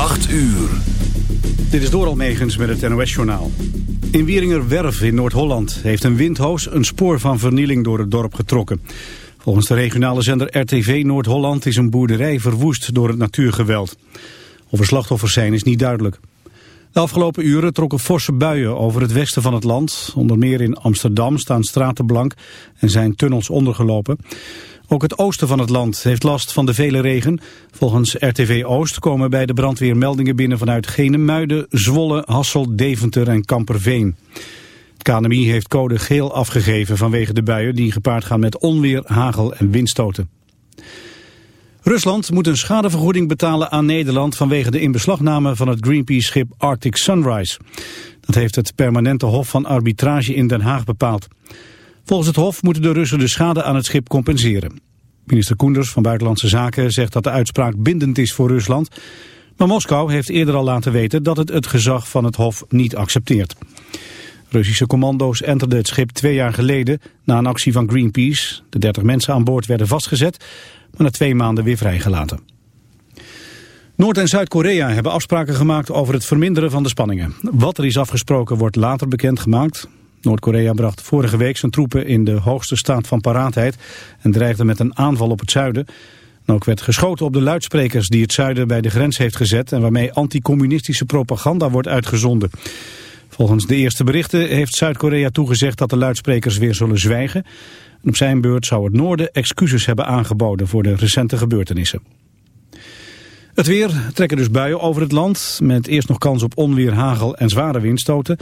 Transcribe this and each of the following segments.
8 uur. Dit is Doral Megens met het NOS-journaal. In Wieringerwerf in Noord-Holland heeft een windhoos een spoor van vernieling door het dorp getrokken. Volgens de regionale zender RTV Noord-Holland is een boerderij verwoest door het natuurgeweld. Of er slachtoffers zijn is niet duidelijk. De afgelopen uren trokken forse buien over het westen van het land. Onder meer in Amsterdam staan straten blank en zijn tunnels ondergelopen. Ook het oosten van het land heeft last van de vele regen. Volgens RTV Oost komen bij de brandweer meldingen binnen vanuit Genemuiden, Zwolle, Hassel, Deventer en Kamperveen. Het KNMI heeft code geel afgegeven vanwege de buien die gepaard gaan met onweer, hagel en windstoten. Rusland moet een schadevergoeding betalen aan Nederland vanwege de inbeslagname van het Greenpeace-schip Arctic Sunrise. Dat heeft het permanente hof van arbitrage in Den Haag bepaald. Volgens het Hof moeten de Russen de schade aan het schip compenseren. Minister Koenders van Buitenlandse Zaken zegt dat de uitspraak bindend is voor Rusland. Maar Moskou heeft eerder al laten weten dat het het gezag van het Hof niet accepteert. Russische commando's enterden het schip twee jaar geleden na een actie van Greenpeace. De 30 mensen aan boord werden vastgezet, maar na twee maanden weer vrijgelaten. Noord- en Zuid-Korea hebben afspraken gemaakt over het verminderen van de spanningen. Wat er is afgesproken wordt later bekendgemaakt. Noord-Korea bracht vorige week zijn troepen in de hoogste staat van paraatheid en dreigde met een aanval op het zuiden. ook werd geschoten op de luidsprekers die het zuiden bij de grens heeft gezet en waarmee anticommunistische propaganda wordt uitgezonden. Volgens de eerste berichten heeft Zuid-Korea toegezegd dat de luidsprekers weer zullen zwijgen. En op zijn beurt zou het noorden excuses hebben aangeboden voor de recente gebeurtenissen. Het weer trekken dus buien over het land, met eerst nog kans op onweer, hagel en zware windstoten.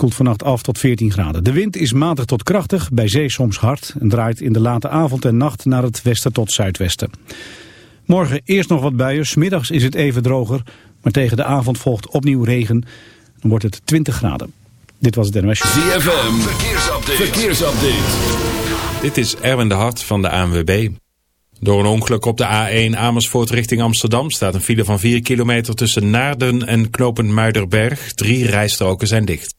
Het koelt vannacht af tot 14 graden. De wind is matig tot krachtig, bij zee soms hard... en draait in de late avond en nacht naar het westen tot zuidwesten. Morgen eerst nog wat buien, smiddags is het even droger... maar tegen de avond volgt opnieuw regen. Dan wordt het 20 graden. Dit was het NOS. ZFM, verkeersupdate. verkeersupdate. Dit is Erwin de Hart van de ANWB. Door een ongeluk op de A1 Amersfoort richting Amsterdam staat een file van 4 kilometer tussen Naarden en Knopen Muiderberg. Drie rijstroken zijn dicht.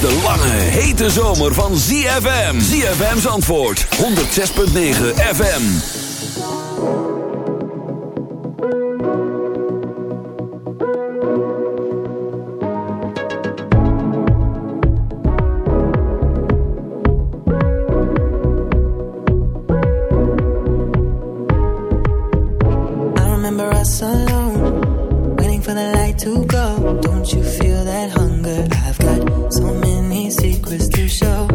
de lange, hete zomer van ZFM. ZFM's antwoord, 106.9 FM. I remember us alone, waiting for the light to go. Don't you feel that hunger? show.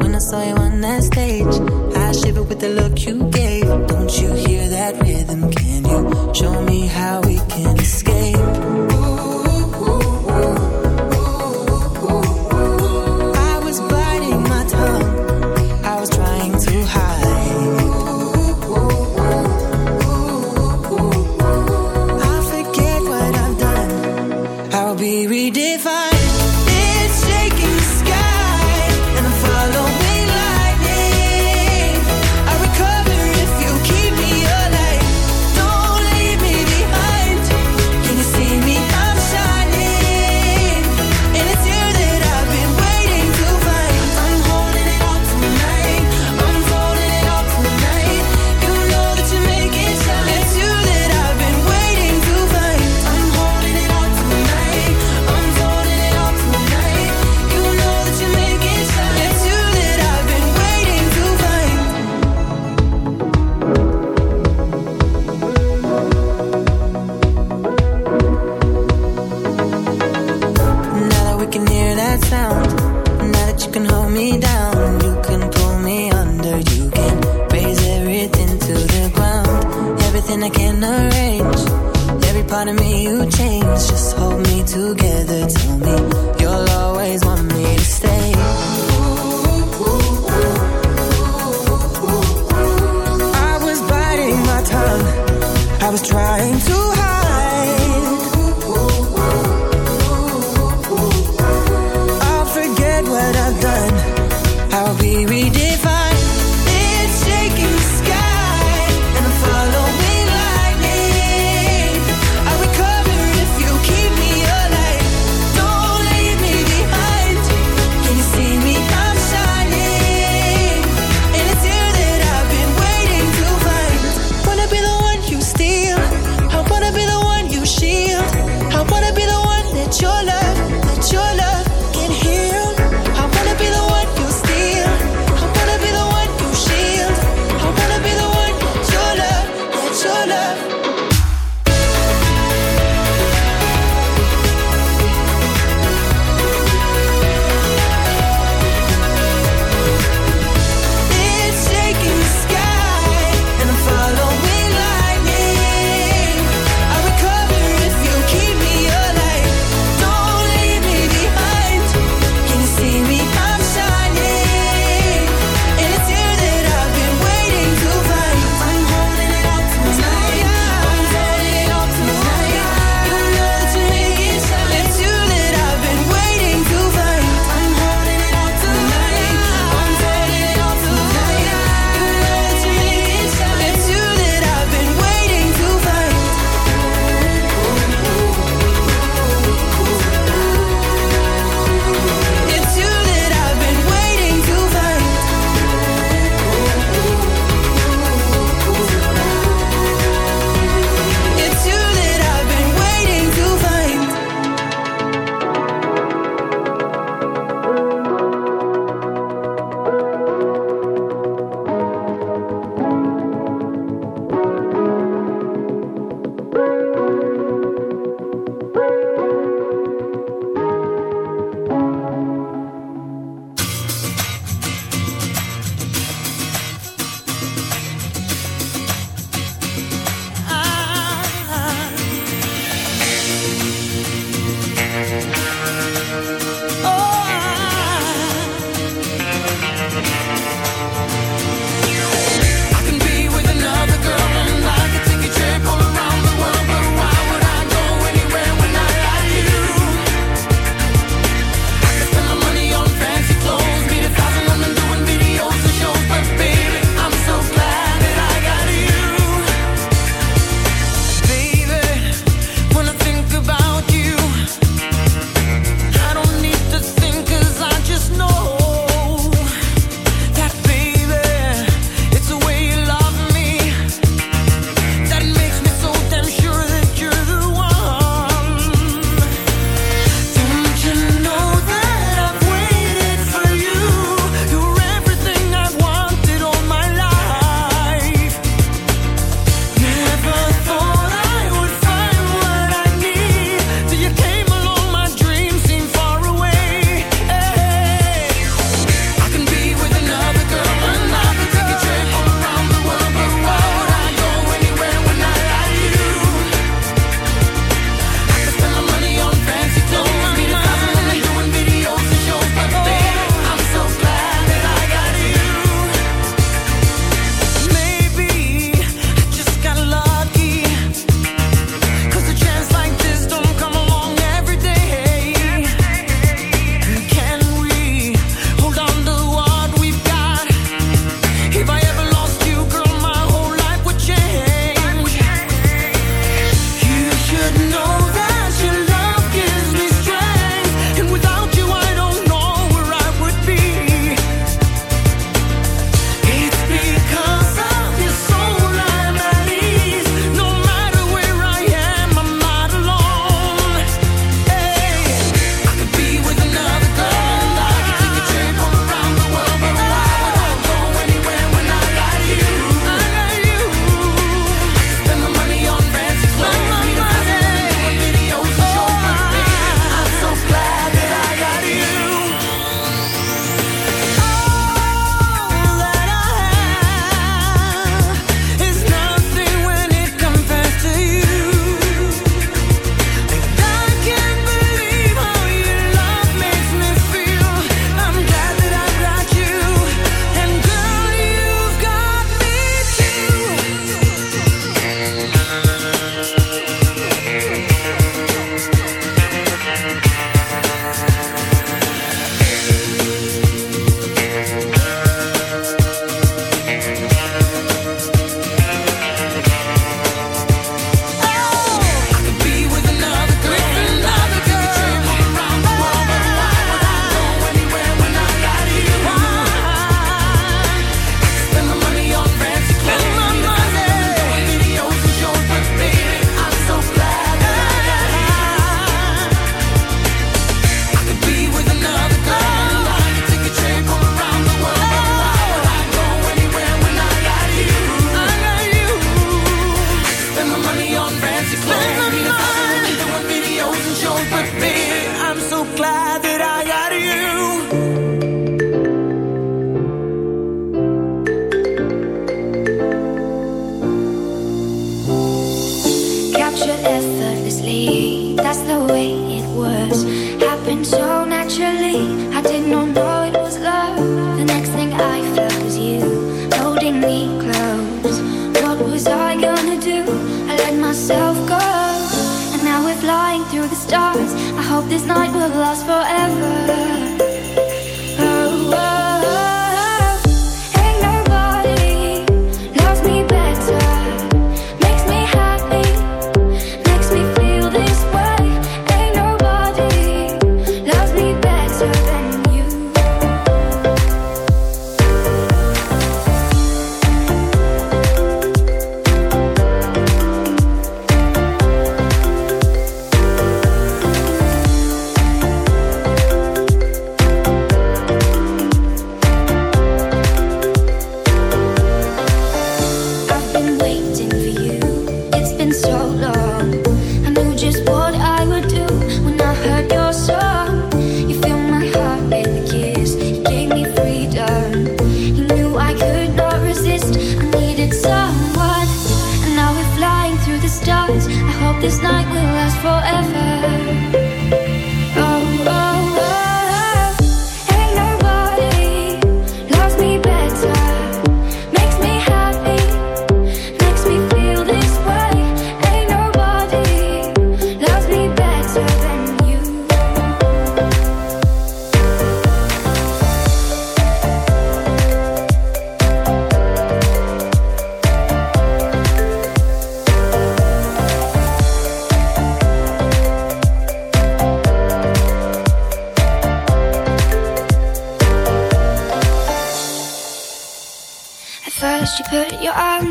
When I saw you on that stage, I shivered with the look you gave. Don't you hear that rhythm? Can you show me how we can escape?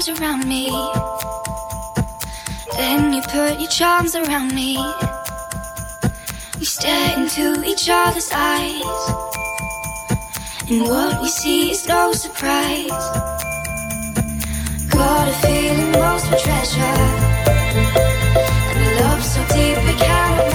arms around me. Then you put your charms around me. We stare into each other's eyes. And what we see is no surprise. Got a feeling most for treasure. And a love so deep we can't.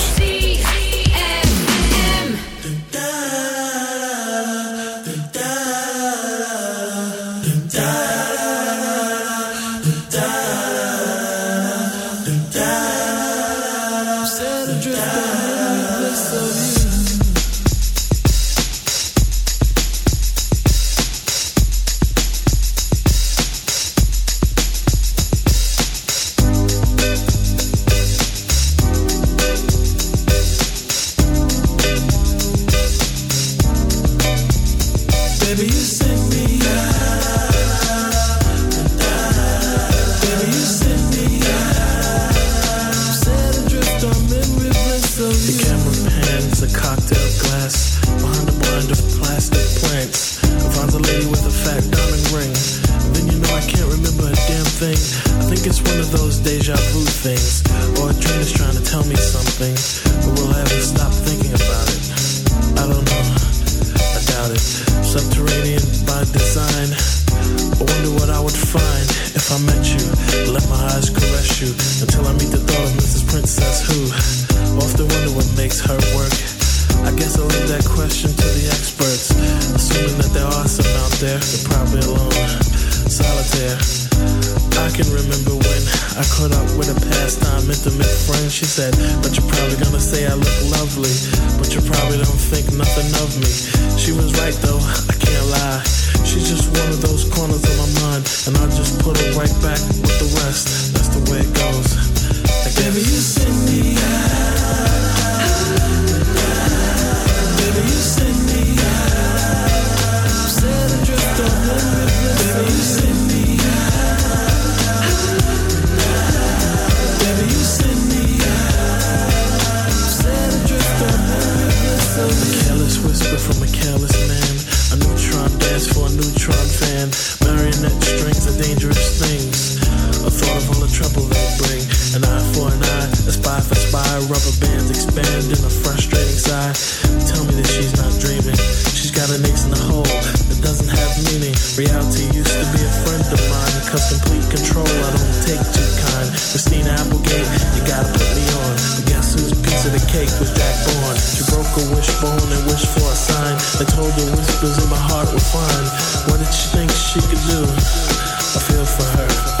in a hole that doesn't have meaning. Reality used to be a friend of mine, cause complete control I don't take too kind. Christina Applegate, you gotta put me on. But guess whose piece of the cake was Jack Bourne? She broke a wishbone and wished for a sign. I told her whispers in my heart were fine. What did she think she could do? I feel for her.